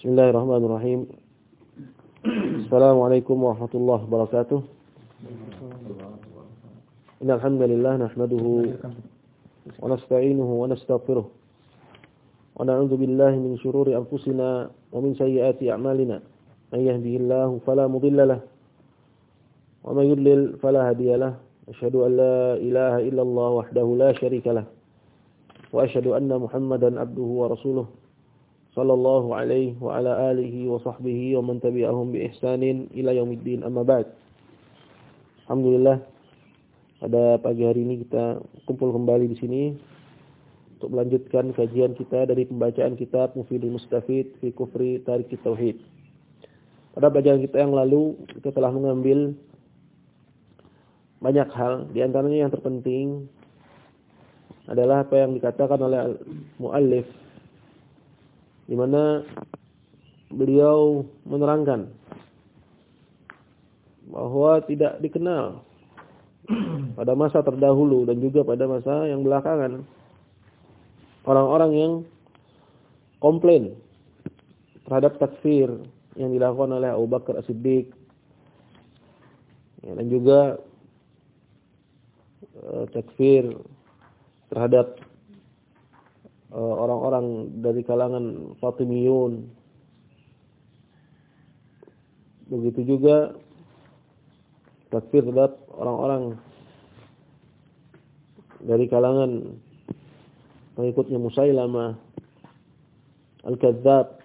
Bismillahirrahmanirrahim. Assalamualaikum warahmatullahi wabarakatuh. Innal nahmaduhu wa nasta'inuhu wa nastaghfiruh. Wa na'udzu billahi min shururi anfusina wa min sayyiati a'malina. Man yahdihillahu fala mudilla lahu wa man yudlil fala hadiya lahu. Asyhadu an la ilaha illallah wahdahu la syarika lahu. Wa asyhadu anna Muhammadan abduhu wa rasuluh. Sallallahu alaihi wa ala alihi wa sahbihi wa man tabi'ahum bi ihsanin ila yaumiddin amma ba'd. Alhamdulillah pada pagi hari ini kita kumpul kembali di sini untuk melanjutkan kajian kita dari pembacaan kitab Mufidul Mustafid fi Kufri Tarik Tauhid. Pada bacaan kita yang lalu kita telah mengambil banyak hal, di antaranya yang terpenting adalah apa yang dikatakan oleh muallif di mana beliau menerangkan bahwa tidak dikenal pada masa terdahulu dan juga pada masa yang belakangan. Orang-orang yang komplain terhadap takfir yang dilakukan oleh Abu Bakar As-Siddiq ya, dan juga uh, takfir terhadap Eh, orang-orang dari kalangan Fatimiyun. Begitu juga takfir terhadap orang-orang dari kalangan pengikutnya Musailamah Al-Kadzab.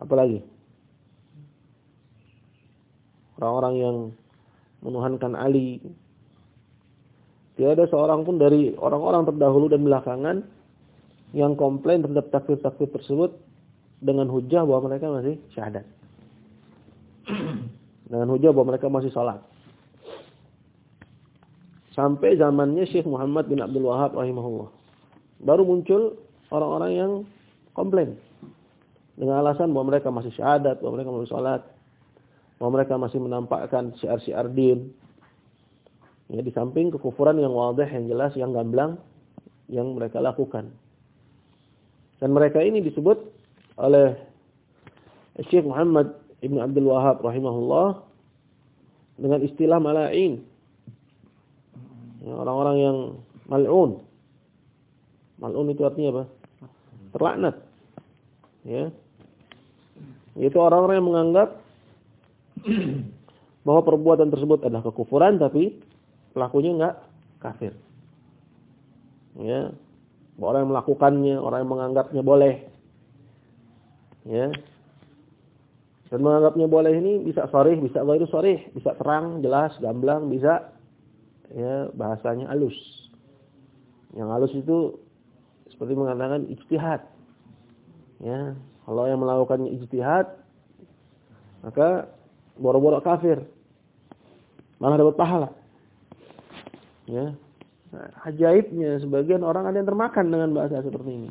Apalagi? Orang-orang yang menuhankan Ali Tiada seorang pun dari orang-orang terdahulu dan belakangan yang komplain terhadap takfir-takfir tersebut dengan hujah bahwa mereka masih syahadat. dengan hujah bahwa mereka masih salat. Sampai zamannya Syekh Muhammad bin Abdul Wahab rahimahullah. Baru muncul orang-orang yang komplain. Dengan alasan bahwa mereka masih syahadat, bahwa mereka masih salat, bahwa mereka masih menampakkan syiar-syiar din, Ya, di samping kekufuran yang wadah, yang jelas, yang gamblang yang mereka lakukan. Dan mereka ini disebut oleh Syekh Muhammad Ibn Abdul Wahab rahimahullah dengan istilah mala'in. Ya, orang-orang yang mal'un. Mal'un itu artinya apa? Terlaknat. Ya. Itu orang-orang yang menganggap bahwa perbuatan tersebut adalah kekufuran tapi pelakunya enggak kafir. Ya. Orang yang melakukannya, orang yang menganggapnya boleh. Ya. Dan menganggapnya boleh ini bisa sorih, bisa ghairu sorih, bisa terang, jelas, gamblang, bisa ya bahasanya halus. Yang halus itu seperti mengatakan ijtihad. Ya, kalau yang melakukannya ijtihad maka boro-boro kafir. Malah dapat pahala. Ya. Nah, ajaibnya sebagian orang ada yang termakan dengan bahasa seperti ini.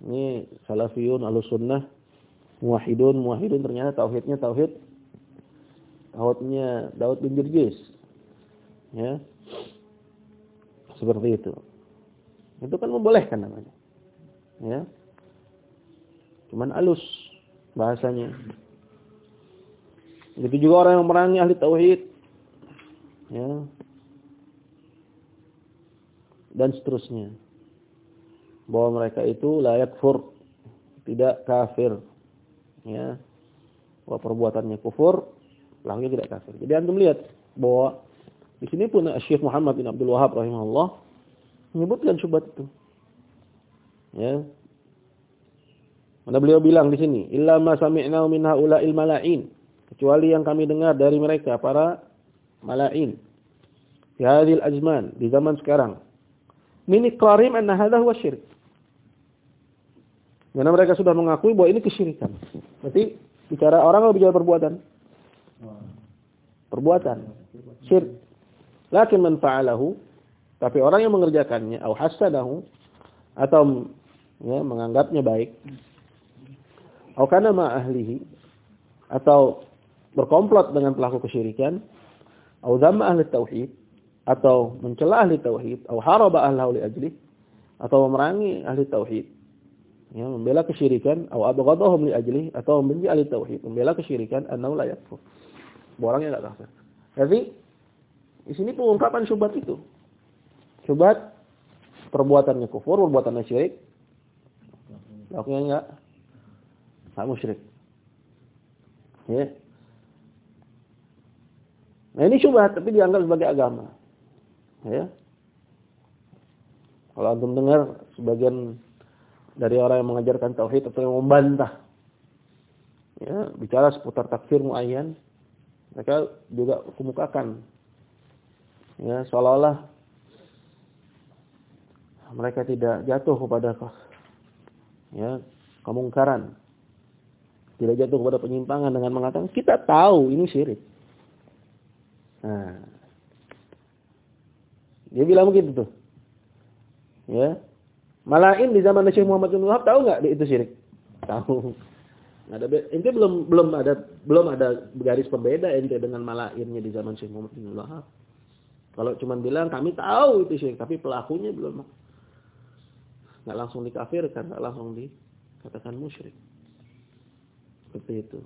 Ini salafiyun, alusunnah, muwahidun, muwahidun ternyata tauhidnya tauhid tauhidnya Daud bin Jirjis. Ya. Seperti itu. Itu kan membolehkan namanya. Ya. Cuman alus bahasanya. Begitu juga orang yang merangi ahli tauhid. Ya, dan seterusnya. Bahwa mereka itu layak fur, tidak kafir. Ya. Bahwa perbuatannya kufur, pelakunya tidak kafir. Jadi antum lihat bahwa di sini pun Syekh Muhammad bin Abdul Wahab rahimahullah menyebutkan syubhat itu. Ya. Mana beliau bilang di sini, illa ma sami'na min haula'il mala'in, kecuali yang kami dengar dari mereka para mala'in. Di hadil azman, di zaman sekarang min iqrarim anna hadha huwa syirik. Karena mereka sudah mengakui bahwa ini kesyirikan. Berarti bicara orang atau bicara perbuatan? Perbuatan. Syirik. Lakin man fa'alahu tapi orang yang mengerjakannya au hasadahu atau ya menganggapnya baik au kana ma ahlihi atau berkomplot dengan pelaku kesyirikan au dhamma ahli tauhid atau mencela ahli tauhid atau haraba ahlahu li ajli atau memerangi ahli tauhid Ya, membela kesyirikan atau abghadahum li ajli atau membenci ahli tauhid, membela kesyirikan annahu la yakfur. Orangnya enggak kafir. Jadi di sini pengungkapan syubhat itu. Syubhat perbuatannya kufur, perbuatannya syirik. Lakunya enggak enggak musyrik. Ya. Nah ini syubhat tapi dianggap sebagai agama. Ya. Kalau antum dengar sebagian dari orang yang mengajarkan tauhid atau yang membantah ya, bicara seputar takfir muayyan, mereka juga kemukakan. Ya seolah-olah mereka tidak jatuh kepada ya kemungkaran. Tidak jatuh kepada penyimpangan dengan mengatakan kita tahu ini syirik. Nah dia bilang begitu tuh Ya. Malain di zaman Syekh Muhammad bin Wahab tahu nggak itu syirik? Tahu. Ada ente belum belum ada belum ada garis pembeda ente dengan malainnya di zaman Syekh Muhammad bin Wahab. Kalau cuma bilang kami tahu itu syirik, tapi pelakunya belum nggak langsung dikafirkan, nggak langsung dikatakan musyrik. Seperti itu.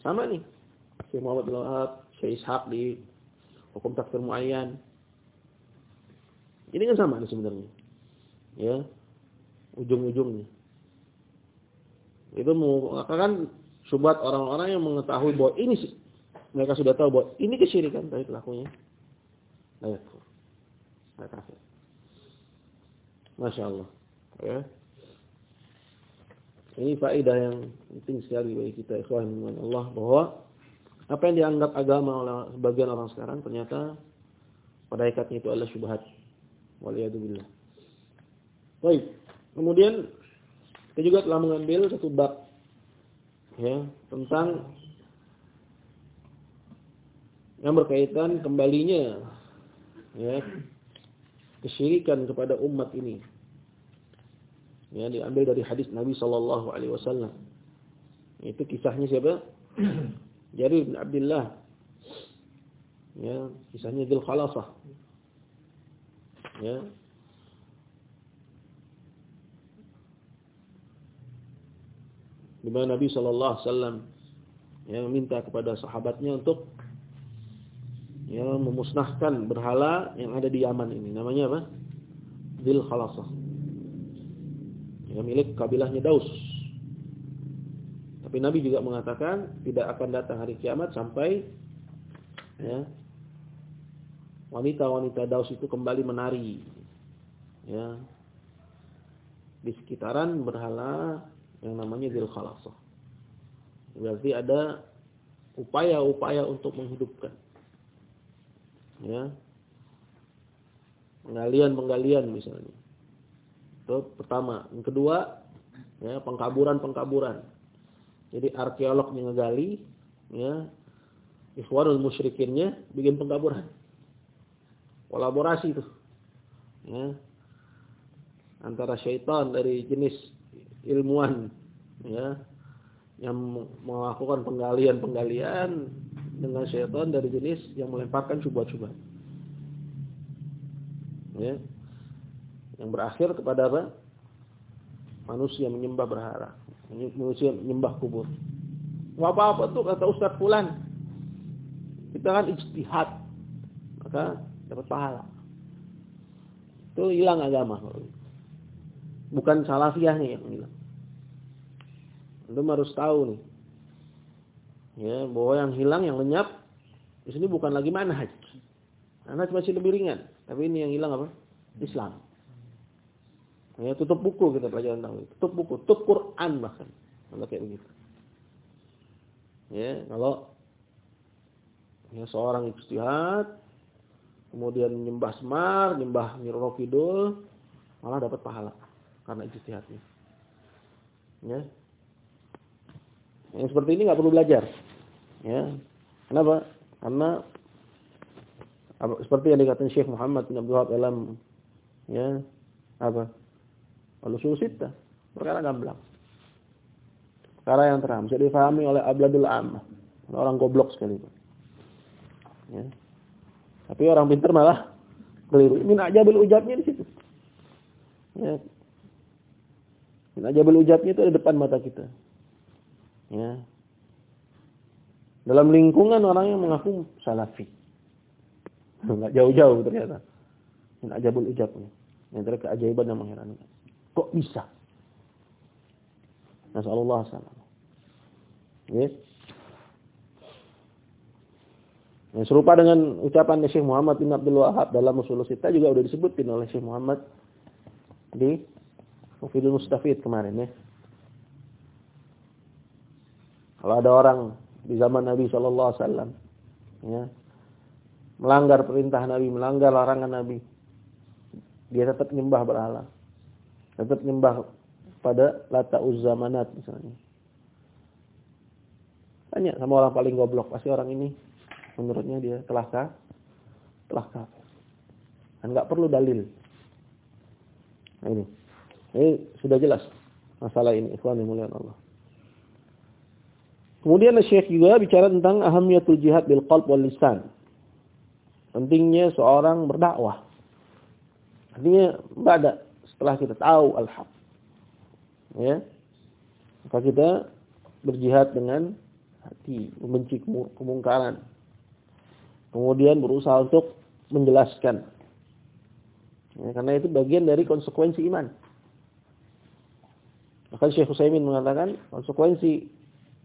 Sama nih. Syekh Muhammad bin Wahab, Syekh Ishaq di hukum takfir muayyan. Ini kan sama sebenarnya. Ya. Ujung-ujungnya. Itu mengatakan subhat orang-orang yang mengetahui bahwa ini mereka sudah tahu bahwa ini kesyirikan tapi pelakunya ayat Ayat kafir. Masya Allah. Ya. Ini faedah yang penting sekali bagi kita ikhwan Allah bahwa apa yang dianggap agama oleh sebagian orang sekarang ternyata pada ikatnya itu adalah syubhat. Waliyadzubillah. Baik. Kemudian kita juga telah mengambil satu bab ya tentang yang berkaitan kembalinya ya kesyirikan kepada umat ini. Ya, diambil dari hadis Nabi sallallahu alaihi wasallam. Itu kisahnya siapa? Jarir bin Abdullah. Ya, kisahnya Dzul Khalasah ya di mana Nabi sallallahu alaihi yang meminta kepada sahabatnya untuk ya memusnahkan berhala yang ada di Yaman ini. Namanya apa? Dzil Khalasah. Yang milik kabilahnya Daus. Tapi Nabi juga mengatakan tidak akan datang hari kiamat sampai ya wanita-wanita Daus itu kembali menari ya di sekitaran berhala yang namanya Dzil Khalasah. Berarti ada upaya-upaya untuk menghidupkan. Ya. Penggalian-penggalian misalnya. Itu pertama, yang kedua ya pengkaburan-pengkaburan. Jadi arkeolog yang ya ikhwanul musyrikinnya bikin pengkaburan kolaborasi itu. Ya. Antara syaitan dari jenis ilmuwan ya yang melakukan penggalian-penggalian dengan syaitan dari jenis yang melemparkan subhat-subhat ya. Yang berakhir kepada apa? Manusia menyembah berhala manusia menyembah kubur. Apa-apa tuh kata Ustaz Fulan. Kita kan ijtihad maka dapat pahala. Itu hilang agama. Bukan salafiyahnya yang hilang. Anda harus tahu nih. Ya, bahwa yang hilang, yang lenyap di sini bukan lagi manhaj. Manhaj masih lebih ringan, tapi ini yang hilang apa? Islam. Ya, tutup buku kita pelajaran tahu. Tutup buku, tutup Quran bahkan. Kalau kayak begitu. Ya, kalau ya, seorang ijtihad kemudian nyembah Semar, nyembah Nyiro Kidul, malah dapat pahala karena ijtihadnya. Ya. Yang seperti ini nggak perlu belajar. Ya. Kenapa? Karena seperti yang dikatakan Syekh Muhammad bin Abdul dalam ya apa? Al-Usul Sittah. Perkara gamblang. Perkara yang terang bisa difahami oleh abladul ammah. Orang goblok sekali. Ya. Tapi orang pintar malah keliru. Min ajabil ujabnya di situ. Ya. Min ajabul ujabnya itu ada depan mata kita. Ya. Dalam lingkungan orang yang mengaku salafi. Enggak jauh-jauh ternyata. Min ajabul ujabnya. Yang antara keajaiban yang mengherankan. Kok bisa? Nasallallahu alaihi Ya. Yang serupa dengan ucapan Syekh Muhammad bin Abdul Wahab dalam Usul Sita juga sudah disebutin oleh Syekh Muhammad di Mufidul Mustafid kemarin ya. Kalau ada orang di zaman Nabi Shallallahu Alaihi Wasallam, ya, melanggar perintah Nabi, melanggar larangan Nabi, dia tetap nyembah berhala, tetap nyembah pada Lata Uzzamanat misalnya. Tanya sama orang paling goblok, pasti orang ini menurutnya dia telah kah? Telah kafir. Dan enggak perlu dalil. Nah ini. Ini sudah jelas masalah ini, ikhwan yang mulia Allah. Kemudian Syekh juga bicara tentang ahamiyatul jihad bil qalb wal lisan. Pentingnya seorang berdakwah. Artinya pada setelah kita tahu al-haq. Ya. Maka kita berjihad dengan hati, membenci kemungkaran. Kemudian berusaha untuk menjelaskan. Ya, karena itu bagian dari konsekuensi iman. Maka Syekh Husaymin mengatakan konsekuensi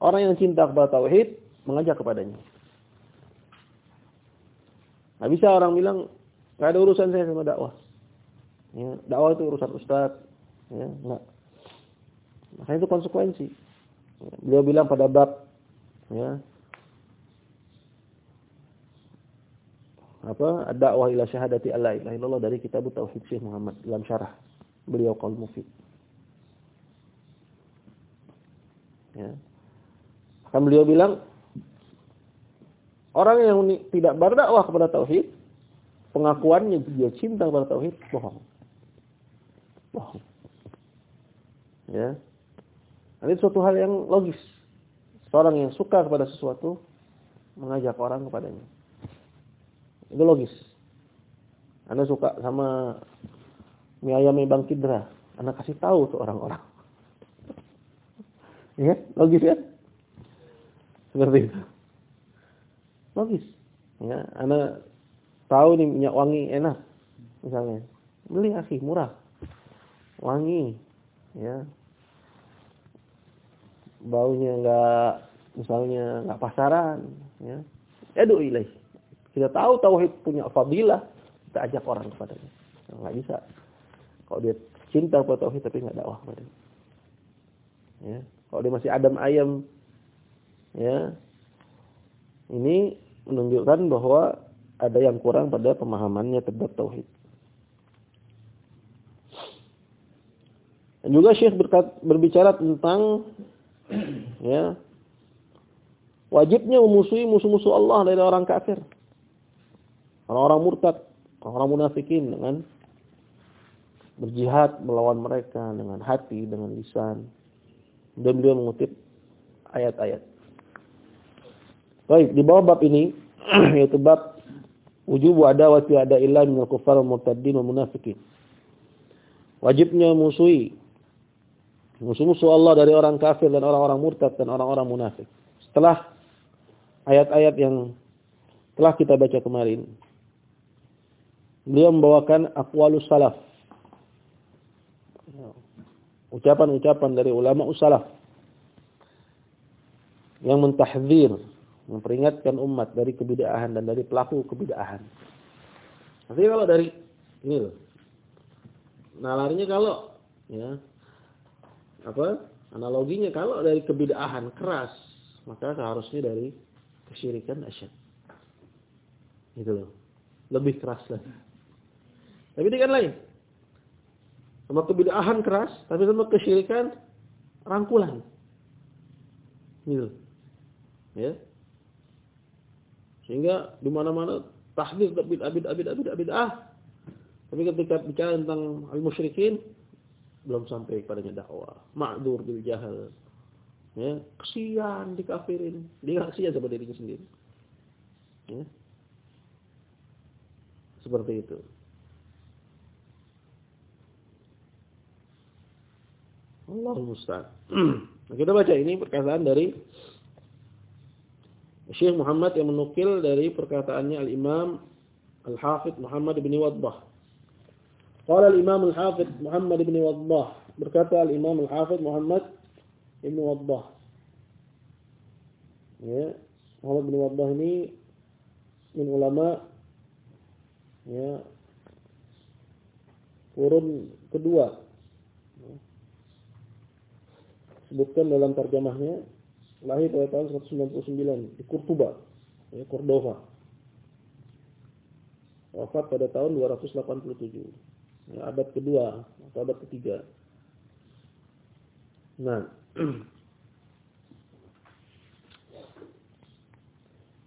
orang yang cinta kepada tauhid mengajak kepadanya. Nah bisa orang bilang nggak ada urusan saya sama dakwah. Ya, dakwah itu urusan ustaz. Ya, enggak. Makanya itu konsekuensi. Ya, beliau bilang pada bab ya, apa dakwah ila syahadati alla ilaha illallah dari kitab tauhid Syekh Muhammad dalam syarah beliau qaul mufid. Ya. Kan beliau bilang orang yang tidak berdakwah kepada tauhid, pengakuannya dia cinta kepada tauhid bohong. Bohong. Ya. Ini suatu hal yang logis. Seorang yang suka kepada sesuatu mengajak orang kepadanya. Itu logis. Anda suka sama mie ayam Bang Kidra. Anda kasih tahu tuh orang-orang. ya, logis ya? Seperti itu. Logis. Ya, Anda tahu nih minyak wangi enak. Misalnya. Beli akhi, murah. Wangi. Ya. Baunya enggak misalnya enggak pasaran, ya. Edu ilaih kita tahu tauhid punya fadilah, kita ajak orang kepadanya. Enggak bisa. Kalau dia cinta kepada tauhid tapi enggak dakwah kepadanya. Ya. Kalau dia masih adam ayam ya. Ini menunjukkan bahwa ada yang kurang pada pemahamannya terhadap tauhid. Dan juga Syekh berbicara tentang ya wajibnya memusuhi musuh-musuh Allah dari orang kafir. Orang-orang murtad, orang-orang munafikin dengan berjihad melawan mereka dengan hati, dengan lisan. Dan beliau mengutip ayat-ayat. Baik, di bawah bab ini yaitu bab wujubu adawati ada illa minal kufar murtaddin wa munafikin. Wajibnya musuhi musuh-musuh Allah dari orang kafir dan orang-orang murtad dan orang-orang munafik. Setelah ayat-ayat yang telah kita baca kemarin, beliau membawakan aqwalus salaf. Ucapan-ucapan dari ulama usalaf yang mentahdzir, memperingatkan umat dari kebidaahan dan dari pelaku kebidaahan. Tapi kalau dari ini loh. Nalarnya kalau ya apa? Analoginya kalau dari kebidaahan keras, maka seharusnya dari kesyirikan asyad. Itu loh. Lebih keras lagi. Tapi ini kan lain. Sama kebidaahan keras, tapi sama kesyirikan rangkulan. Gitu. Ya. Sehingga di mana-mana tahdir bid'ah bid'ah bid'ah bid'ah bid'ah. Tapi ketika bicara tentang al-musyrikin belum sampai kepadanya dakwah. Ma'dzur bil jahal. Ya, kesian dikafirin. Dia kesian sama dirinya sendiri. Ya. Seperti itu. Allah musta'an. Nah, kita baca ini perkataan dari Syekh Muhammad yang menukil dari perkataannya Al-Imam Al-Hafidh Muhammad bin Wadbah. Qala al-Imam Al-Hafidh Muhammad bin Wadbah. Berkata Al-Imam Al-Hafidh Muhammad bin Wadbah. Ya, Muhammad bin Wadbah ini min ulama ya kurun kedua sebutkan dalam terjemahnya lahir pada tahun 199 di Kurtuba, ya, Cordova. Wafat pada tahun 287. Ya, abad kedua atau abad ketiga. Nah.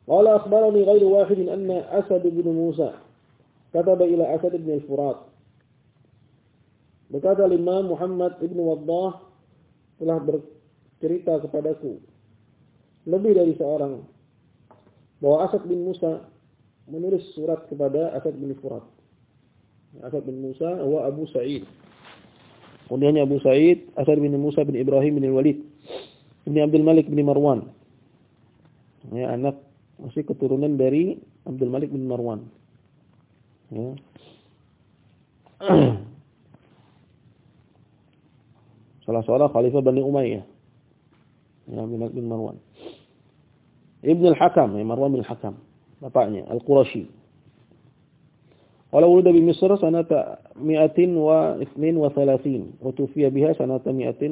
Qala akhbarani ghairu wahid anna Asad bin Musa kataba ila Asad bin al-Furat. Berkata Imam Muhammad ibn Waddah telah bercerita kepadaku lebih dari seorang bahwa Asad bin Musa menulis surat kepada Asad bin Furat. Asad bin Musa wa Abu Sa'id. Kemudiannya Abu Sa'id, Asad bin Musa bin Ibrahim bin Walid bin Abdul Malik bin Marwan. Ya, anak masih keturunan dari Abdul Malik bin Marwan. Ya. salah seorang khalifah Bani Umayyah. Ya, bin, bin Marwan. Ibn al-Hakam, ya, Marwan bin al-Hakam. Bapaknya, Al-Qurashi. Wala wulida bi Misr sanata 132 wa tufiya biha sanata 112.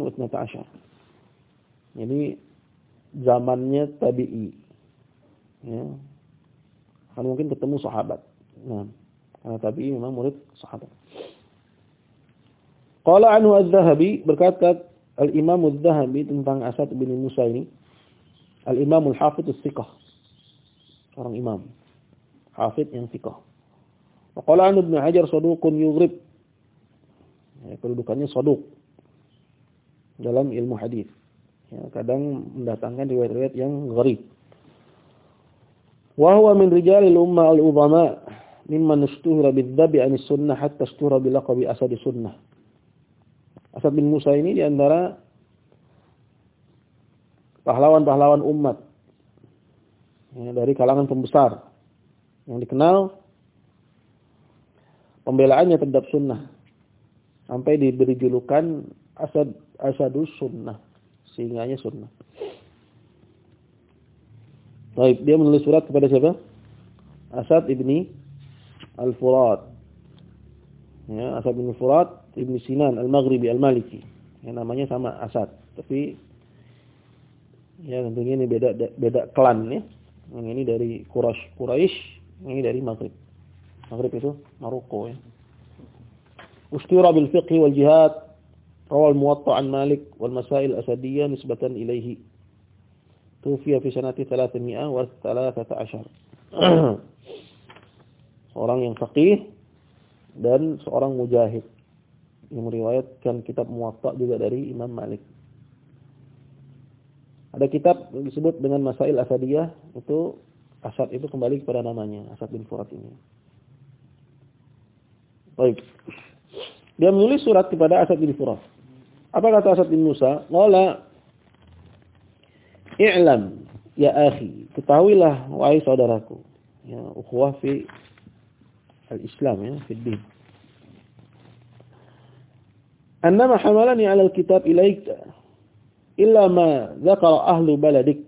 Jadi zamannya tabi'i. Ya. Kan mungkin ketemu sahabat. Nah, karena tabi'i memang murid sahabat. Qala anhu Az-Zahabi berkata Al-Imam Az-Zahabi tentang Asad bin Musa ini Al-Imam Al-Hafidh As-Siqah orang imam hafid yang siqah. Qala an Ibnu Hajar saduqun yughrib. Ya, kedudukannya saduq dalam ilmu hadis. Ya, kadang mendatangkan riwayat-riwayat yang gharib. Wa huwa min rijalil ummah al-udhama mimman istuhira bidzabi an sunnah hatta istuhira bilaqabi asad sunnah. Asad bin Musa ini di antara pahlawan-pahlawan umat ya, dari kalangan pembesar yang dikenal pembelaannya terhadap sunnah sampai diberi julukan Asad Asadus Sunnah singgahnya sunnah. Baik, dia menulis surat kepada siapa? Asad ibni Al-Furat. Ya, Asad bin Furat Ibn Sinan Al-Maghribi Al-Maliki. Yang namanya sama Asad, tapi ya tentunya ini beda beda klan ya. Yang ini dari Quraisy, Quraisy, ini dari Maghrib. Maghrib itu Maroko ya. Ustira bil fiqh wal jihad rawal muwatta an Malik wal masail asadiyah nisbatan ilaihi. Tufiya fi sanati 313. Seorang yang faqih dan seorang mujahid yang meriwayatkan kitab Muwatta juga dari Imam Malik. Ada kitab yang disebut dengan Masail Asadiyah, itu Asad itu kembali kepada namanya, Asad bin Furat ini. Baik. Dia menulis surat kepada Asad bin Furat. Apa kata Asad bin Musa? Qala I'lam ya akhi, ketahuilah wahai saudaraku, ya ukhuwah fi al-Islam ya, fi din annama hamalani 'ala al-kitab ilaika illa ma dzakara ahlu baladik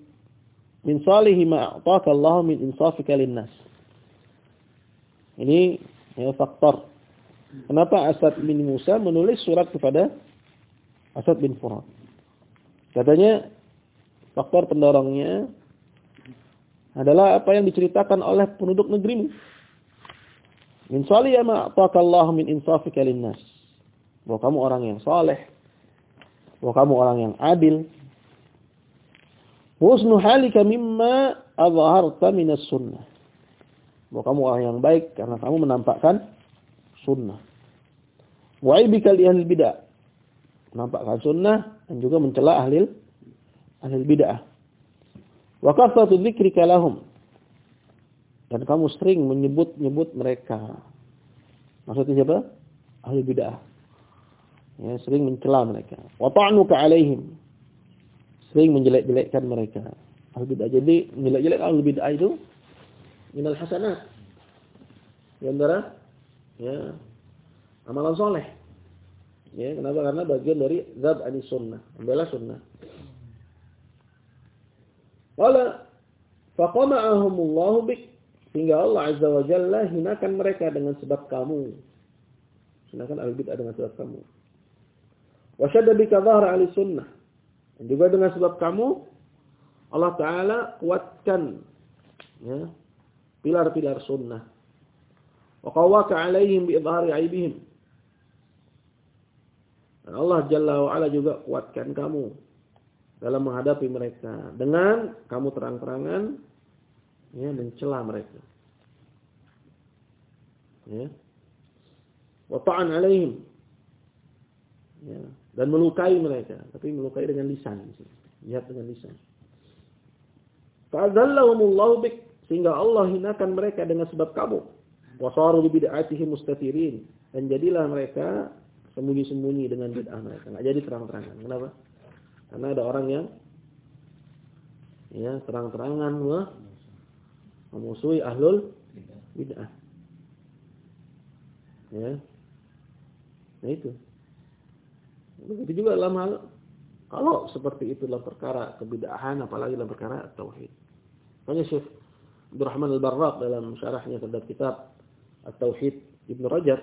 min salihi ma a'taka Allah min insafika linnas Ini ya, faktor. Kenapa Asad bin Musa menulis surat kepada Asad bin Furat? Katanya faktor pendorongnya adalah apa yang diceritakan oleh penduduk negerimu. Min salih ma a'taka Allah min insafika linnas bahwa kamu orang yang soleh, bahwa kamu orang yang adil. Husnu halika mimma adharta minas sunnah. Bahwa kamu orang yang baik karena kamu menampakkan sunnah. Wa'ibika li ahli bid'ah. Menampakkan sunnah dan juga mencela ahli ahli bid'ah. Wa kasratu dzikrika lahum. Dan kamu sering menyebut-nyebut mereka. Maksudnya siapa? Ahli bid'ah. Ya, sering mencela mereka. Wa ta'nuka alaihim. Sering menjelek-jelekkan mereka. Ahli bid'ah. Jadi menjelek-jelek ahli bid'ah itu minal hasanat. Di antara ya amalan soleh. Ya, kenapa? Karena bagian dari zat ani sunnah, membela sunnah. Qala faqama'ahumullahu bik sehingga Allah Azza wa Jalla hinakan mereka dengan sebab kamu. Hinakan ahli bid'ah dengan sebab kamu. Wa syadda bika dhahra ahli sunnah. Dan juga dengan sebab kamu Allah taala kuatkan ya pilar-pilar sunnah. Wa qawwaka 'alaihim bi idhari 'aibihim. Dan Allah Jalla wa Ala juga kuatkan kamu dalam menghadapi mereka dengan kamu terang-terangan ya mencela mereka. Ya. Wa ta'an alaihim. Ya, dan melukai mereka, tapi melukai dengan lisan. Lihat dengan lisan. Fa'adzallahumullahu bik sehingga Allah hinakan mereka dengan sebab kamu. Wasaru bi bid'atihim mustatirin dan jadilah mereka sembunyi-sembunyi dengan bid'ah mereka. Enggak jadi terang-terangan. Kenapa? Karena ada orang yang ya terang-terangan memusuhi ahlul bid'ah. Ya. Nah itu. Begitu juga dalam hal kalau seperti itu dalam perkara kebid'ahan apalagi dalam perkara tauhid. Makanya Syekh Abdurrahman Al-Barraq dalam syarahnya terhadap kitab At-Tauhid Ibnu Rajab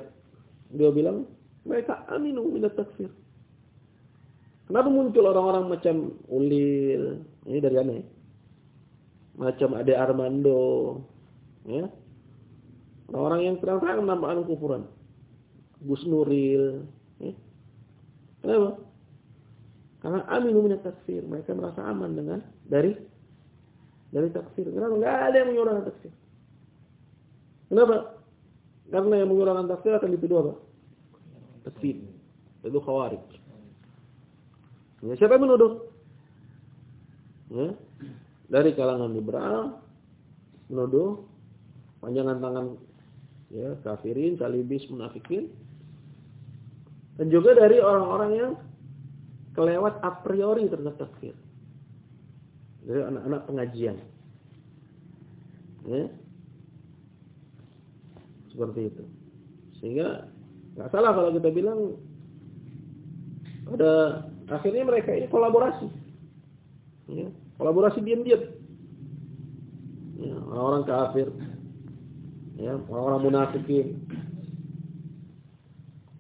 dia bilang mereka aminu minat takfir. Kenapa muncul orang-orang macam Ulil? Ini dari aneh macam Ade Armando, ya. Orang yang terang-terang menampakkan kufuran. Gus Nuril, ya. Kenapa? Karena aminu minat takfir. Mereka merasa aman dengan dari dari takfir. Kenapa? Enggak ada yang menyuarakan takfir. Kenapa? Karena yang menyuarakan takfir akan dituduh apa? Takfir. Itu khawarij. Ya, siapa yang menuduh? Ya dari kalangan liberal menuduh panjangan tangan ya kafirin, salibis, munafikin dan juga dari orang-orang yang kelewat a priori terhadap takfir. Dari anak-anak pengajian. Ya. Seperti itu. Sehingga nggak salah kalau kita bilang pada akhirnya mereka ini kolaborasi. Ya. Kolaborasi diam-diam. Ya, orang-orang kafir. Ya, orang-orang munafikin.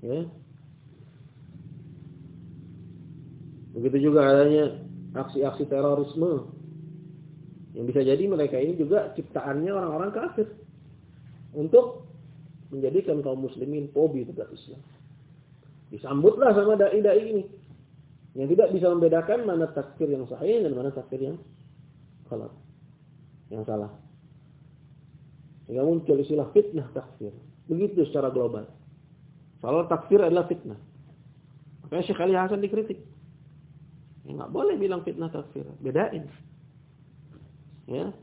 Ya. Begitu juga adanya aksi-aksi terorisme. Yang bisa jadi mereka ini juga ciptaannya orang-orang kafir. Untuk menjadikan kaum muslimin pobi terhadap Islam. Disambutlah sama dai-dai ini. Yang tidak bisa membedakan mana takfir yang sahih dan mana takfir yang salah. Yang salah. Sehingga muncul istilah fitnah takfir. Begitu secara global. Salah takfir adalah fitnah. Makanya Syekh Ali Hasan dikritik. Ya, nggak boleh bilang fitnah takfir. Bedain. Ya.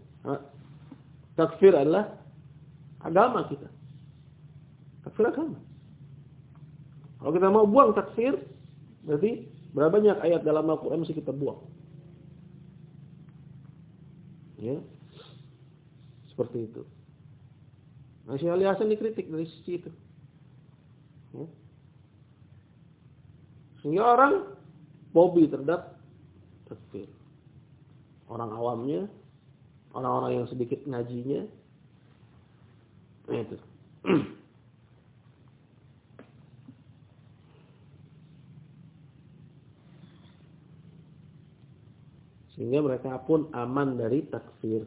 Takfir adalah agama kita. Takfir agama. Kalau kita mau buang takfir, berarti Berapa banyak ayat dalam Al-Quran mesti kita buang. Ya. Seperti itu. Masih Ali Hasan dikritik dari sisi itu. Ya. Sehingga orang bobi terhadap takfir. Orang awamnya, orang-orang yang sedikit ngajinya, nah itu. Sehingga mereka pun aman dari takfir.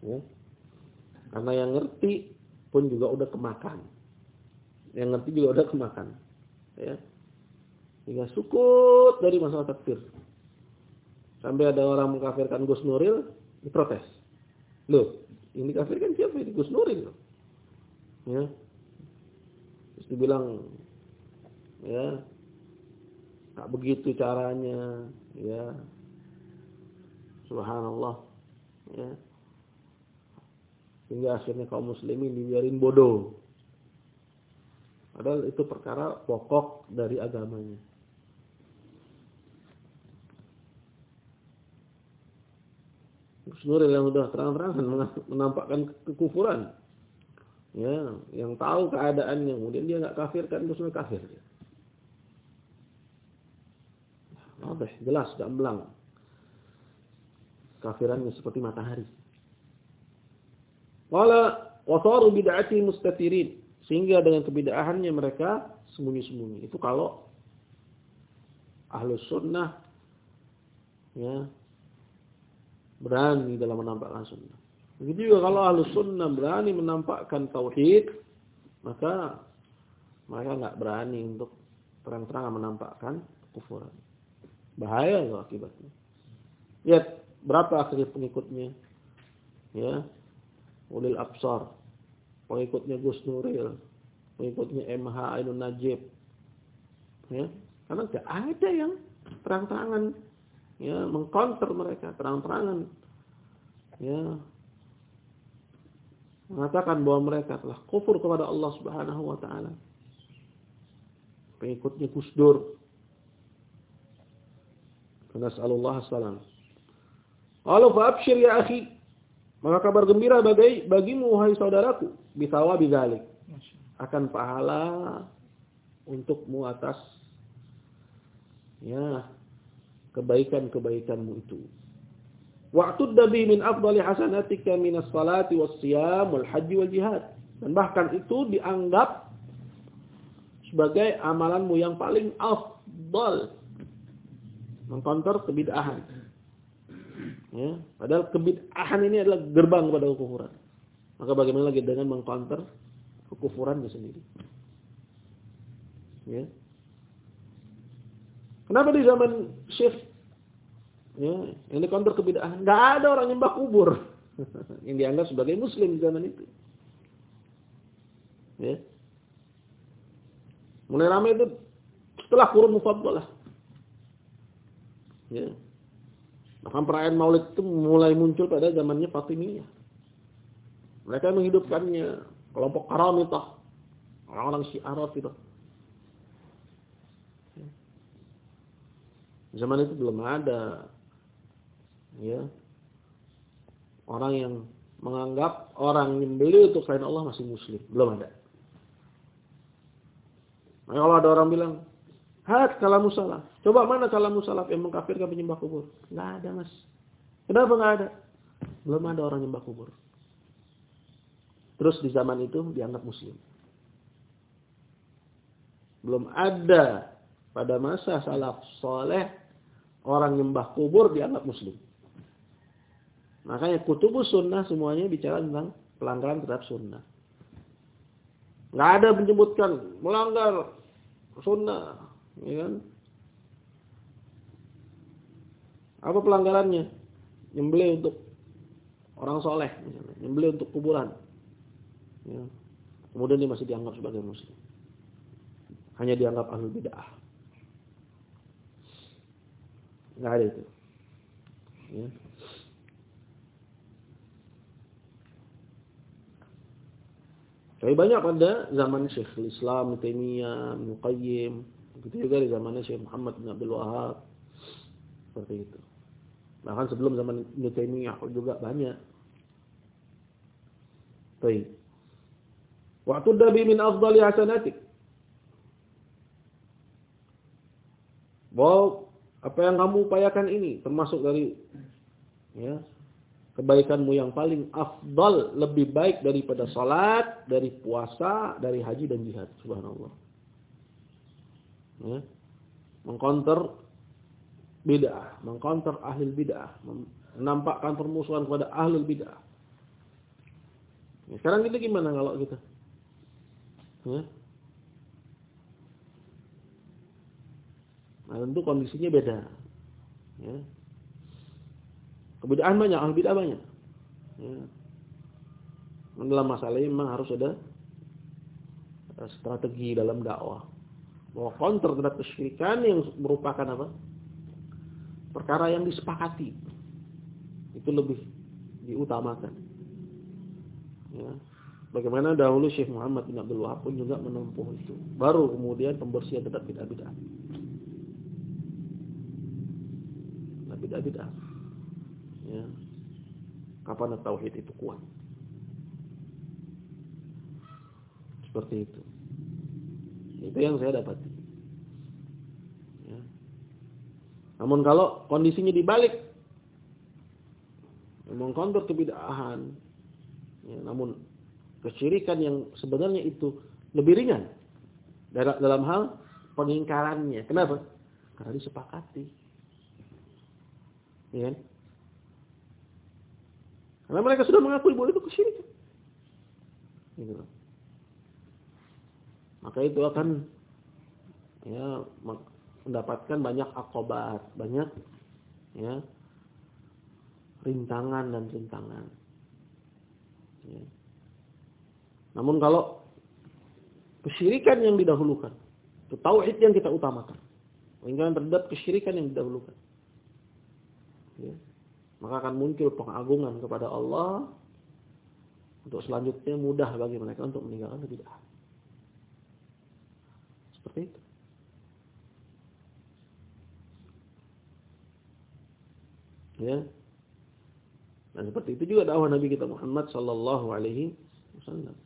Ya. Karena yang ngerti pun juga udah kemakan. Yang ngerti juga udah kemakan. Ya. Sehingga sukut dari masalah takfir. Sampai ada orang mengkafirkan Gus Nuril, diprotes. Loh, ini kafir kan siapa ini? Gus Nuril. Ya. Terus dibilang, ya, tak begitu caranya, ya, Subhanallah. Ya. Hingga akhirnya kaum muslimin dibiarin bodoh. Padahal itu perkara pokok dari agamanya. Nuril yang sudah terang-terangan menampakkan kekufuran. Ya, yang tahu keadaannya, kemudian dia nggak kafirkan terus kafir dia. Oke, jelas gamblang. Kafirannya seperti matahari. Wala wasaru bid'ati mustatirin. Sehingga dengan kebid'ahannya mereka sembunyi-sembunyi. Itu kalau ahlus sunnah ya berani dalam menampakkan sunnah. Begitu juga kalau ahlus sunnah berani menampakkan tauhid, maka mereka nggak berani untuk terang-terangan menampakkan kufuran. Bahaya itu akibatnya. Lihat berapa akhirnya pengikutnya. Ya. Ulil Absar. Pengikutnya Gus Nuril. Pengikutnya MH Ainun Najib. Ya. Karena tidak ada yang terang-terangan ya mengkonter mereka terang-terangan ya mengatakan bahwa mereka telah kufur kepada Allah Subhanahu wa taala. Pengikutnya Gus Dur Nas'alullah salam. Kalau fa'abshir ya akhi. Maka kabar gembira bagi bagimu wahai saudaraku, bisawa bidzalik. Akan pahala untukmu atas ya kebaikan-kebaikanmu itu. Waktu dabi min afdali hasanatika minas salati was siyam wal haji wal jihad. Dan bahkan itu dianggap sebagai amalanmu yang paling afdal mengkontor kebid'ahan. Ya, padahal kebid'ahan ini adalah gerbang kepada kekufuran. Maka bagaimana lagi dengan mengkontor kekufuran itu sendiri? Ya. Kenapa di zaman Syekh ya, yang dikontor kebid'ahan? Enggak ada orang nyembah kubur yang dianggap sebagai muslim di zaman itu. Ya. Mulai ramai itu setelah kurun mufaddalah. Ya. Bahkan perayaan Maulid itu mulai muncul pada zamannya Fatimiyah. Mereka menghidupkannya kelompok Karamitah, orang-orang Syiah itu. Zaman itu belum ada ya orang yang menganggap orang yang beli untuk selain Allah masih muslim, belum ada. Nah, kalau ada orang bilang, Hat kalamu salaf. Coba mana kalamu salaf yang mengkafirkan penyembah kubur? Enggak ada, Mas. Kenapa enggak ada? Belum ada orang nyembah kubur. Terus di zaman itu dianggap muslim. Belum ada pada masa salaf soleh orang nyembah kubur dianggap muslim. Makanya kutubus sunnah semuanya bicara tentang pelanggaran terhadap sunnah. Nggak ada menyebutkan melanggar sunnah Ya kan? Apa pelanggarannya? Nyembelih untuk orang soleh, misalnya. untuk kuburan. Ya. Kemudian dia masih dianggap sebagai muslim. Hanya dianggap ahli bid'ah. Enggak ada itu. Ya. Tapi banyak pada zaman Syekh Islam, Taimiyah, Muqayyim, Begitu juga di zamannya Syekh Muhammad bin Abdul Wahab. Seperti itu. Bahkan sebelum zaman Ibnu juga banyak. Baik. Waktu dabi min afdali hasanatik. Bahwa apa yang kamu upayakan ini termasuk dari ya kebaikanmu yang paling afdal lebih baik daripada salat, dari puasa, dari haji dan jihad. Subhanallah ya, mengkonter bid'ah, mengkonter ahli bid'ah, menampakkan permusuhan kepada ahli bid'ah. Ya, sekarang kita gimana kalau kita? Ya. Nah, tentu kondisinya beda. Ya. Kebedaan banyak, ahli bid'ah banyak. Ya. Dalam masalah ini memang harus ada strategi dalam dakwah bahwa counter terhadap kesyirikan yang merupakan apa? Perkara yang disepakati. Itu lebih diutamakan. Ya. Bagaimana dahulu Syekh Muhammad bin Abdul Wahab pun juga menempuh itu. Baru kemudian pembersihan tetap bid'ah-bid'ah. Nah, bid'ah-bid'ah. Ya. Kapan tauhid itu kuat? Seperti itu. Itu yang saya dapati. Ya. Namun kalau kondisinya dibalik, mengkontor kebidaahan, ya, namun kesyirikan yang sebenarnya itu lebih ringan dalam hal pengingkarannya. Kenapa? Karena disepakati. Ya. Karena mereka sudah mengakui bahwa itu kesyirikan. Gitu maka itu akan ya mendapatkan banyak akobat, banyak ya rintangan dan rintangan. Ya. Namun kalau kesyirikan yang didahulukan, itu tauhid yang kita utamakan. Ingin terhadap kesyirikan yang didahulukan. Ya. Maka akan muncul pengagungan kepada Allah untuk selanjutnya mudah bagi mereka untuk meninggalkan kebid'ahan. Seperti itu. Ya. Dan seperti itu juga dakwah Nabi kita Muhammad sallallahu alaihi wasallam.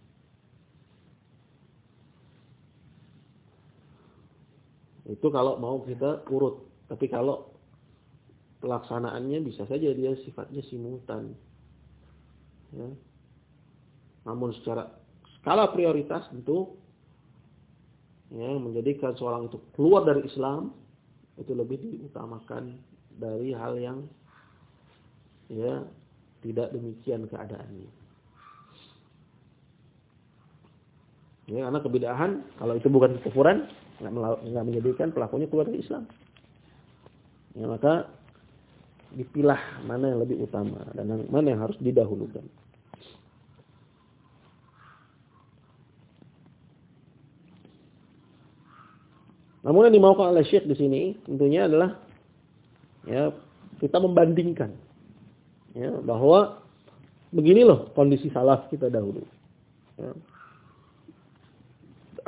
Itu kalau mau kita urut. Tapi kalau pelaksanaannya bisa saja dia sifatnya simultan. Ya. Namun secara skala prioritas tentu ya, menjadikan seorang itu keluar dari Islam itu lebih diutamakan dari hal yang ya tidak demikian keadaannya. Ya, karena kebidahan kalau itu bukan kekufuran nggak menjadikan pelakunya keluar dari Islam. Ya, maka dipilah mana yang lebih utama dan mana yang harus didahulukan. Namun yang dimaukan oleh Syekh di sini tentunya adalah ya kita membandingkan ya bahwa begini loh kondisi salaf kita dahulu. Ya.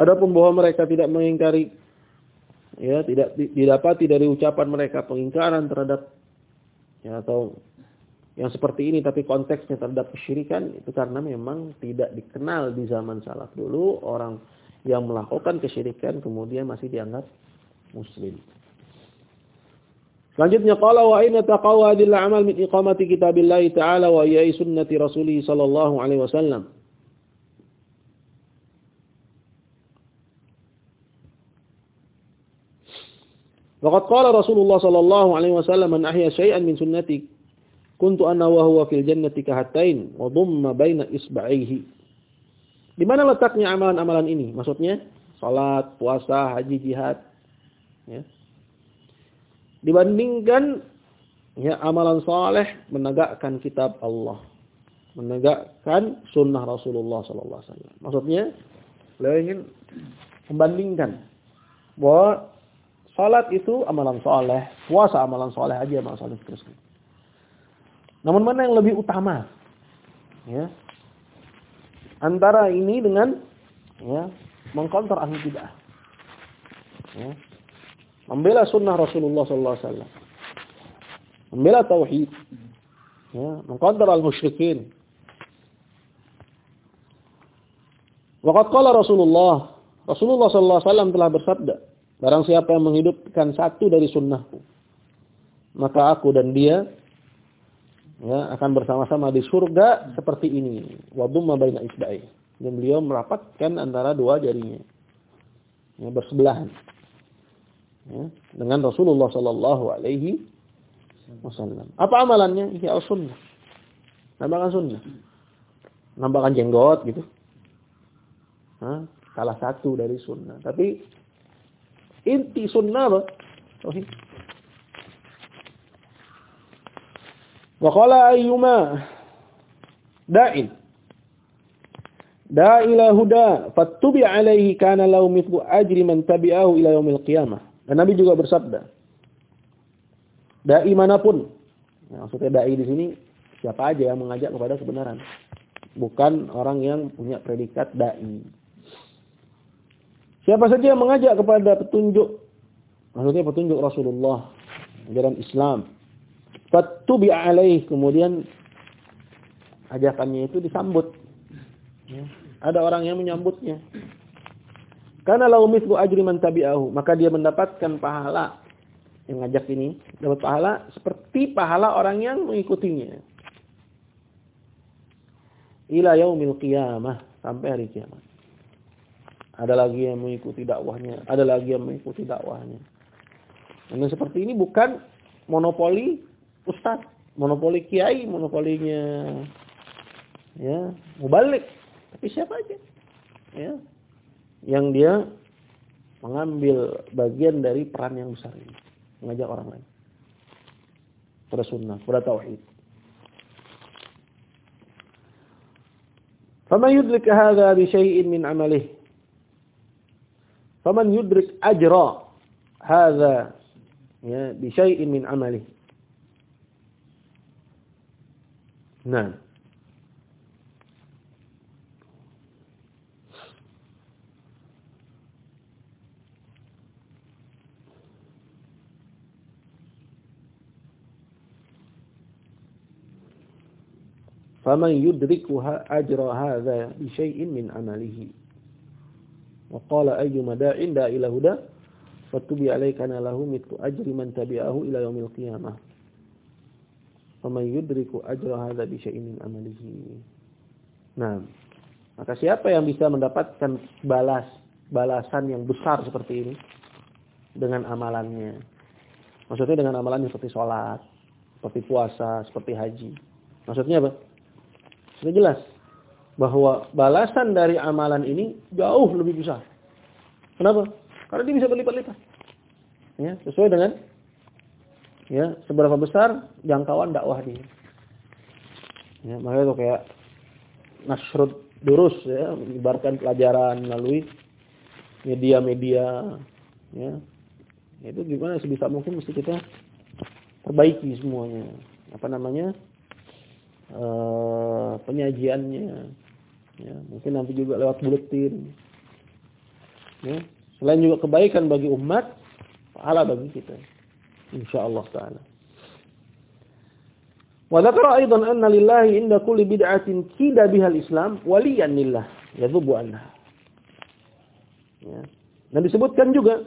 Adapun bahwa mereka tidak mengingkari ya tidak didapati dari ucapan mereka pengingkaran terhadap ya atau yang seperti ini tapi konteksnya terhadap kesyirikan itu karena memang tidak dikenal di zaman salaf dulu orang yang melakukan kesyirikan kemudian masih dianggap muslim. Selanjutnya qala wa aina taqawa al-a'mal min iqamati kitabillah ta'ala wa iyai sunnati rasulih sallallahu alaihi wasallam. Waqad qala Rasulullah sallallahu alaihi wasallam man ahya syai'an min sunnati kuntu ana wa huwa fil jannati kahatain wa dhamma baina isba'ihi. Di mana letaknya amalan-amalan ini? Maksudnya salat, puasa, haji, jihad. Ya. Dibandingkan ya amalan saleh menegakkan kitab Allah, menegakkan sunnah Rasulullah sallallahu alaihi wasallam. Maksudnya beliau ingin membandingkan bahwa salat itu amalan saleh, puasa amalan saleh aja amalan saleh terus. Namun mana yang lebih utama? Ya, antara ini dengan ya, mengkontor ahli bid'ah. Ya. Membela sunnah Rasulullah wasallam. Membela tauhid. Ya, mengkontor al-musyrikin. Waqad qala Rasulullah, Rasulullah wasallam telah bersabda, barang siapa yang menghidupkan satu dari sunnahku, maka aku dan dia ya, akan bersama-sama di surga seperti ini. Wadumma baina isba'i. Dan beliau merapatkan antara dua jarinya. Ya, bersebelahan. Ya, dengan Rasulullah sallallahu alaihi wasallam. Apa amalannya? Ya sunnah. Nambahkan sunnah. Nambahkan jenggot gitu. Hah? Salah satu dari sunnah. Tapi inti sunnah apa? Tauhid. Wa qala ayyuma da'in da'ila huda fattubi alaihi kana lahu mithlu ajri man tabi'ahu ila yaumil qiyamah. Dan Nabi juga bersabda, dai mana pun, ya, maksudnya dai di sini siapa aja yang mengajak kepada kebenaran. bukan orang yang punya predikat dai. Siapa saja yang mengajak kepada petunjuk maksudnya petunjuk Rasulullah, ajaran Islam, fatubi alaih kemudian ajakannya itu disambut. Ya. Ada orang yang menyambutnya. Karena lau mithlu ajri tabi'ahu, maka dia mendapatkan pahala yang ngajak ini, dapat pahala seperti pahala orang yang mengikutinya. Ila yaumil qiyamah, sampai hari kiamat. Ada lagi yang mengikuti dakwahnya, ada lagi yang mengikuti dakwahnya. Dan seperti ini bukan monopoli ustaz, monopoli kiai, monopolinya ya, mubalik. Tapi siapa aja? Ya. Yang dia mengambil bagian dari peran yang besar ini, mengajak orang lain pada sunnah, pada tauhid. Yudrik hadha bi syai'in min amalih. Faman yudrik ajra hadha ya bi syai'in min amalih. Nah. faman yudrikuha ajra hadha bi syai'in min amalihi wa qala ayyuma da'in da ila huda fatubi alaika lahu mitlu ajri man tabi'ahu ila yaumil qiyamah. Faman yudriku ajra hadha bi syai'in min amalihi. Nah maka siapa yang bisa mendapatkan balas balasan yang besar seperti ini? Dengan amalannya. Maksudnya dengan amalan seperti sholat seperti puasa seperti haji. Maksudnya apa? Sudah jelas bahwa balasan dari amalan ini jauh lebih besar. Kenapa? Karena dia bisa berlipat-lipat. Ya, sesuai dengan ya, seberapa besar jangkauan dakwah dia. Ya, makanya itu kayak nasrud durus ya, menyebarkan pelajaran melalui media-media ya. Itu gimana sebisa mungkin mesti kita perbaiki semuanya. Apa namanya? uh, penyajiannya ya mungkin nanti juga lewat buletin. Ya selain juga kebaikan bagi umat pahala bagi kita. Insyaallah taala. Wa dzakara aidan anna lillahi inda kulli bid'atin kida bihal islam waliyan lillah yadhubu anha. Ya. Dan disebutkan juga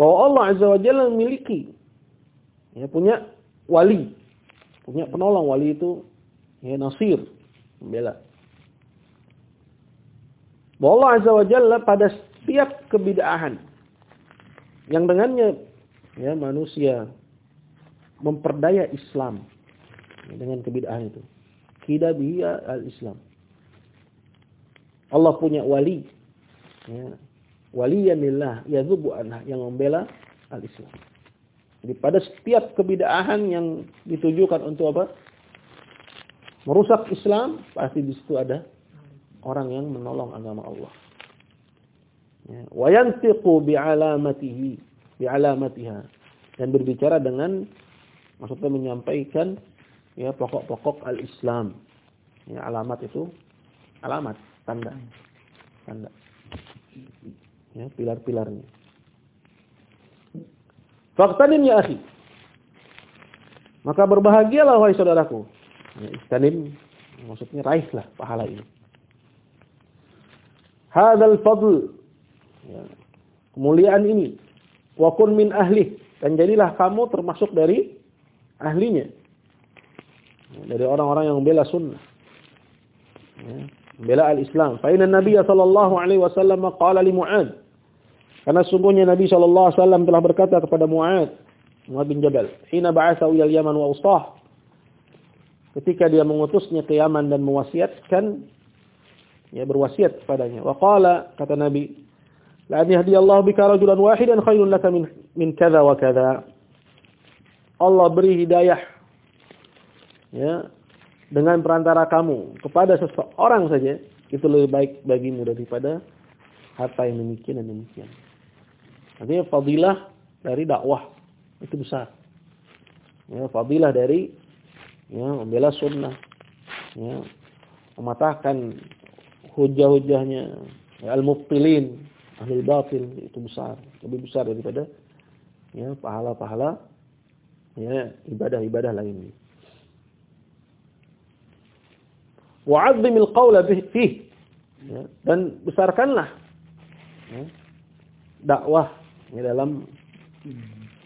bahwa Allah azza wa jalla memiliki ya punya wali. Punya penolong wali itu ya nasir membela. Bahwa Allah Azza wa Jalla pada setiap kebidaahan yang dengannya ya manusia memperdaya Islam dengan kebidaahan itu. Kidabiyya al-Islam. Allah punya wali ya, waliyanillah yadhubu anha yang membela al-Islam. Jadi pada setiap kebidaahan yang ditujukan untuk apa? Merusak Islam, pasti di situ ada orang yang menolong agama Allah. Ya. Wa yantiqu bi'alamatihi, bi'alamatiha. Dan berbicara dengan maksudnya menyampaikan ya pokok-pokok al-Islam. Ya, alamat itu alamat, tanda. Tanda. Ya, pilar-pilarnya. Faktanim ya akhi. Maka berbahagialah wahai saudaraku. Ya, istanim maksudnya raihlah pahala ini. Hadzal fadl. Ya, kemuliaan ini. Wa kun min ahli dan jadilah kamu termasuk dari ahlinya. Ya, dari orang-orang yang membela sunnah. Ya, membela al-Islam. Fa inna Nabi sallallahu alaihi wasallam qala li Mu'adz karena sungguhnya Nabi SAW telah berkata kepada Mu'ad, Mu'ad bin Jabal, Hina ba'asa ila Yaman wa ustah. Ketika dia mengutusnya ke Yaman dan mewasiatkan, ya berwasiat kepadanya. Wa qala, kata Nabi, La an yahdiyallahu bika rajulan wahidan khairun laka min, min kada wa kada. Allah beri hidayah ya dengan perantara kamu kepada seseorang saja itu lebih baik bagimu daripada harta yang demikian dan demikian. Artinya fadilah dari dakwah itu besar. Ya, fadilah dari ya membela sunnah. ya, mematahkan hujah-hujahnya. Ya, al-mubtilin ahli batil itu besar lebih besar daripada ya pahala-pahala ya ibadah-ibadah lainnya wa'azzimil qawla fih. Ya, dan besarkanlah ya, dakwah ya, dalam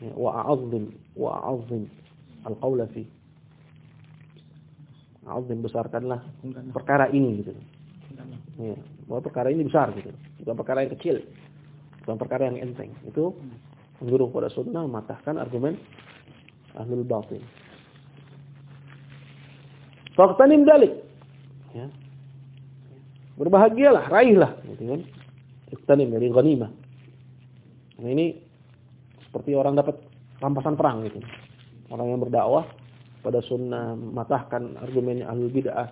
ya, wa'azzim wa'azzim al-qawla fih azim besarkanlah perkara ini gitu. Ya, bahwa perkara ini besar gitu. Bukan perkara yang kecil. Bukan perkara yang enteng. Itu menurut pada sunnah mematahkan argumen ahlul batin. Faktanim dalik. Ya. Berbahagialah, raihlah gitu kan. Faktanim dari ghanimah. Nah ini seperti orang dapat rampasan perang gitu. Orang yang berdakwah pada sunnah, matahkan argumen ahlul bid'ah,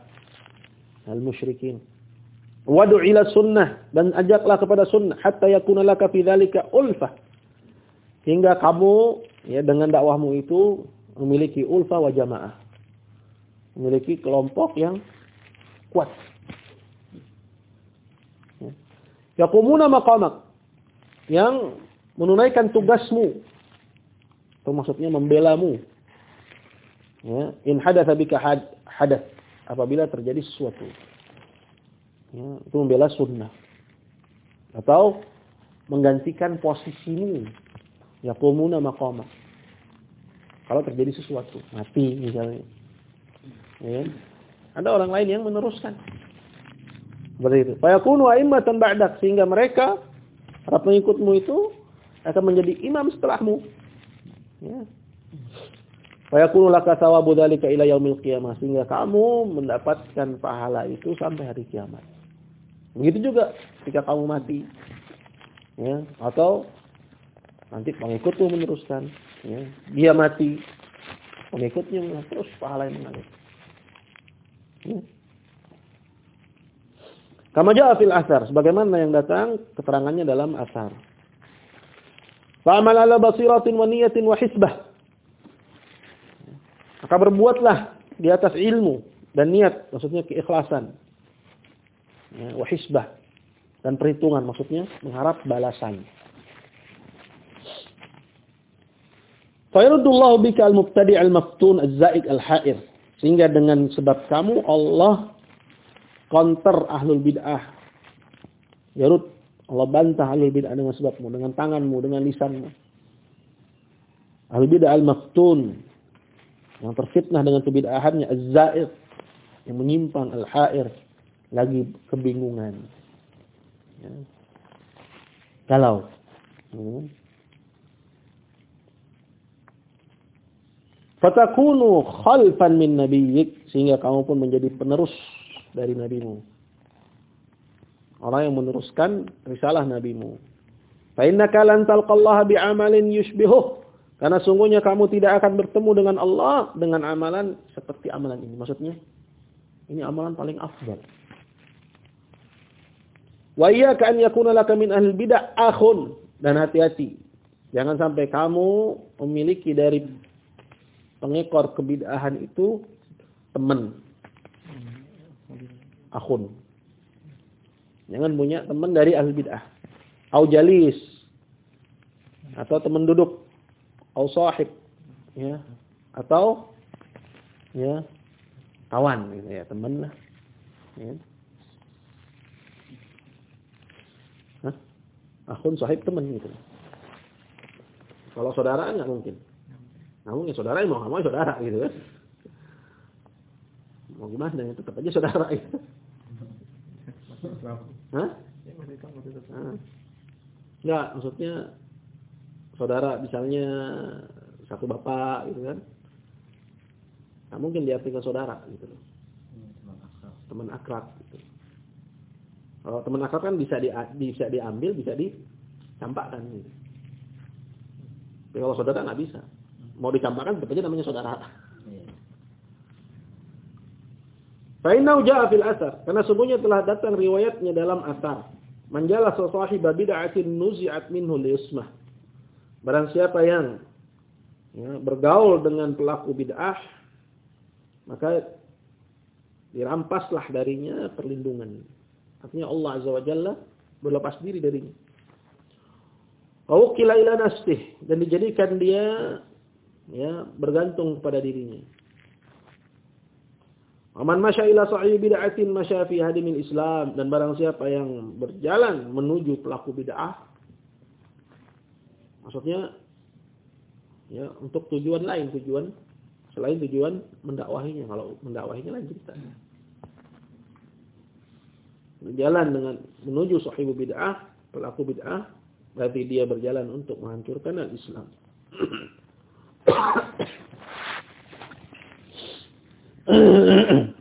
al musyrikin. Wadu ila sunnah dan ajaklah kepada sunnah hatta yakuna laka fi dzalika ulfah. Hingga kamu ya dengan dakwahmu itu memiliki ulfa wa jamaah. Memiliki kelompok yang kuat. Ya. Yaqumuna maqamak yang menunaikan tugasmu. Itu maksudnya membelamu Ya, in hadatsa bika had, apabila terjadi sesuatu. Ya, itu membela sunnah. Atau menggantikan posisimu. Ya qumuna maqama. Kalau terjadi sesuatu, mati misalnya. Ya. Ada orang lain yang meneruskan. Seperti itu. Fayakunu a'immatan ba'dak sehingga mereka para pengikutmu itu akan menjadi imam setelahmu. Ya. Wa yakunu laka thawabu dzalika ila yaumil qiyamah sehingga kamu mendapatkan pahala itu sampai hari kiamat. Begitu juga ketika kamu mati. Ya, atau nanti pengikutmu meneruskan, ya. Dia mati, pengikutnya terus pahala yang mengalir. Ya. Kama fil asar, sebagaimana yang datang keterangannya dalam asar. Fa'amal ala basiratin wa niyatin wa hisbah. Maka berbuatlah di atas ilmu dan niat, maksudnya keikhlasan. Ya, wahisbah dan perhitungan, maksudnya mengharap balasan. Fayaruddullahu bika al-mubtadi' al-maftun az-za'id al-ha'ir. Sehingga dengan sebab kamu Allah counter ahlul bid'ah. Yarud Allah bantah ahlul bid'ah dengan sebabmu, dengan tanganmu, dengan lisanmu. Ahlul bid'ah al-maftun yang terfitnah dengan kebid'ahannya az-za'ir yang menyimpang al-ha'ir. Lagi kebingungan. Ya. galau hmm. fatakunu khalfan min nabiyyik sehingga kamu pun menjadi penerus dari nabimu. Orang yang meneruskan risalah nabimu. Fa innaka lan talqallaha bi'amalin yushbihuh karena sungguhnya kamu tidak akan bertemu dengan Allah dengan amalan seperti amalan ini. Maksudnya, ini amalan paling afdal. Wa iyyaka an yakuna laka min ahli bid'ah akhun dan hati-hati. Jangan sampai kamu memiliki dari pengekor kebid'ahan itu teman. Akhun. Jangan punya teman dari ahli bid'ah. Au jalis. Atau teman duduk atau sahib. Ya. Atau ya kawan gitu ya teman lah. Ya. Hah? akun sahib teman gitu. Kalau saudara nggak mungkin. Namun ya saudara mau mau saudara gitu kan. Mau gimana ya tetap aja saudara gitu. Hah? Enggak, maksudnya saudara misalnya satu bapak gitu kan. Nggak mungkin diartikan saudara gitu loh. Teman akrab. Gitu. Kalau teman akrab kan bisa di, bisa diambil bisa dicampakkan gitu. Tapi kalau saudara nggak bisa. Mau dicampakkan tetap aja namanya saudara. Fa'innahu ja'a fil asar. Karena sungguhnya telah datang riwayatnya dalam asar. Manjala sahiba bid'atin nuzi'at minhu liyusmah. Barang siapa yang ya, bergaul dengan pelaku bid'ah, maka dirampaslah darinya perlindungan. Artinya Allah Azza wa Jalla berlepas diri darinya. Wawukila ila nastih dan dijadikan dia ya bergantung kepada dirinya. Aman masya ila sa'i bid'atin masya fi hadimil Islam dan barang siapa yang berjalan menuju pelaku bid'ah maksudnya ya untuk tujuan lain tujuan selain tujuan mendakwahinya. Kalau mendakwahinya lain cerita. Berjalan dengan menuju sahibu bid'ah pelaku bid'ah berarti dia berjalan untuk menghancurkan al-Islam.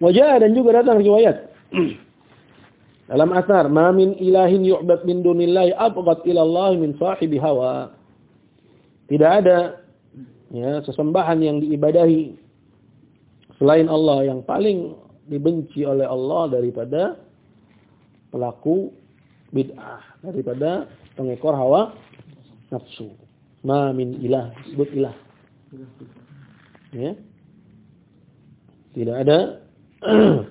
Wajah dan juga datang riwayat dalam asar, "Ma min ilahin yu'bad min dunillahi abghad ila Allah min sahibi hawa." Tidak ada ya sesembahan yang diibadahi selain Allah yang paling dibenci oleh Allah daripada pelaku bid'ah, daripada pengekor hawa nafsu. Ma min ilah, sebut ilah. Ya. Tidak ada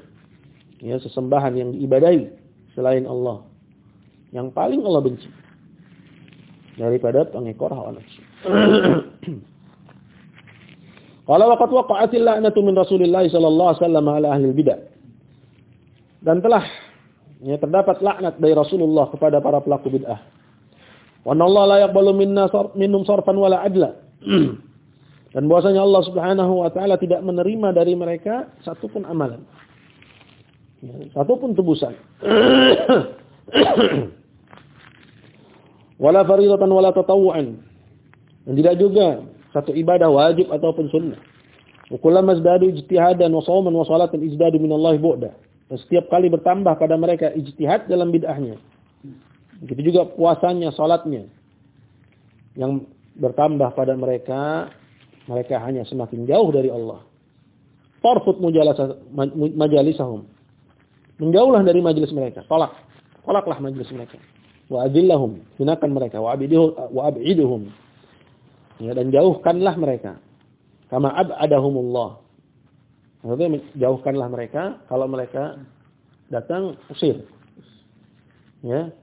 ya sesembahan yang diibadahi selain Allah yang paling Allah benci daripada pengekor hawa nafsu. Qala waqad waqa'atil la'natu min Rasulillah sallallahu alaihi wasallam ala ahli bidah. Dan telah ya, terdapat laknat dari Rasulullah kepada para pelaku bid'ah. Wa Allah la yaqbalu minna minum sarfan wala adla. Dan bahwasanya Allah Subhanahu wa taala tidak menerima dari mereka satupun amalan. Ya, satupun tebusan. wala faridatan wala tatawuan. Dan tidak juga satu ibadah wajib ataupun sunnah. Ukulam mazdadu ijtihadan wa shawman wa salatan izdadu minallahi bu'da. Dan setiap kali bertambah pada mereka ijtihad dalam bid'ahnya. Begitu juga puasanya, salatnya. Yang bertambah pada mereka mereka hanya semakin jauh dari Allah. Tarfut majalisahum. Menjauhlah dari majelis mereka. Tolak. Tolaklah majelis mereka. Wa adillahum. Hinakan mereka. Wa ab'iduhum. Ya, dan jauhkanlah mereka. Kama ab'adahumullah. Maksudnya jauhkanlah mereka. Kalau mereka datang, usir. Ya.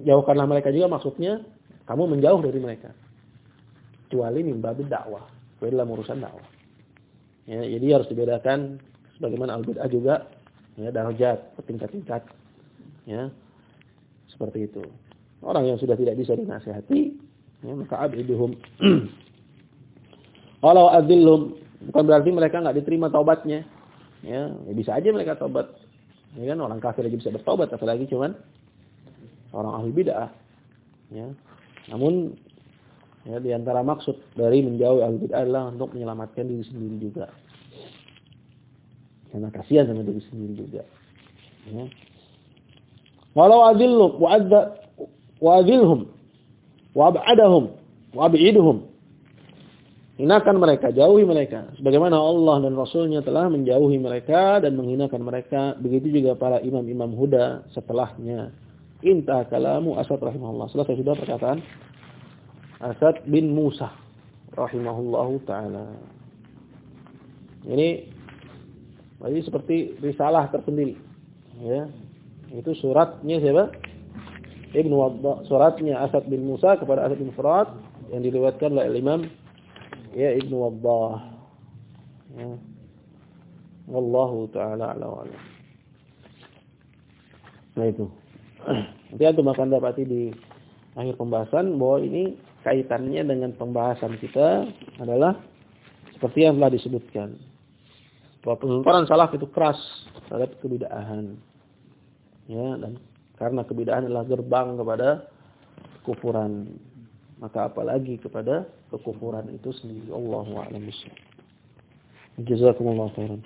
Jauhkanlah mereka juga maksudnya kamu menjauh dari mereka kecuali mimbabi dakwah. Itu dalam urusan dakwah. Ya, jadi harus dibedakan sebagaimana al-bid'ah juga ya darajat, tingkat-tingkat. Ya. Seperti itu. Orang yang sudah tidak bisa dinasihati, ya, maka abidhum. Kalau adzillhum bukan berarti mereka nggak diterima taubatnya. Ya, ya, bisa aja mereka taubat. Ya kan orang kafir aja bisa bertobat apalagi cuman orang ahli bid'ah. Ya. Namun Ya, di antara maksud dari menjauhi al bid'ah adalah untuk menyelamatkan diri sendiri juga. Karena kasihan sama diri sendiri juga. Ya. Walau adillu wa'adza wa'adilhum wa'ab'adahum wa'ab'iduhum. Hinakan mereka, jauhi mereka. Sebagaimana Allah dan Rasulnya telah menjauhi mereka dan menghinakan mereka. Begitu juga para imam-imam huda setelahnya. Intah kalamu asad rahimahullah. Selesai sudah perkataan Asad bin Musa rahimahullahu taala. Ini jadi seperti risalah tersendiri. Ya. Itu suratnya siapa? Ibnu Waddah. Suratnya Asad bin Musa kepada Asad bin Furat yang diriwayatkan oleh Imam ya Ibnu Waddah. Ya. Wallahu taala ala wa Nah itu. Nanti antum akan dapati di akhir pembahasan bahwa ini kaitannya dengan pembahasan kita adalah seperti yang telah disebutkan. Bahwa pengeluaran salaf itu keras terhadap kebidahan. Ya, dan karena kebidahan adalah gerbang kepada kekufuran. Maka apalagi kepada kekufuran itu sendiri. Allahu a'lam bishawab. Jazakumullah khairan.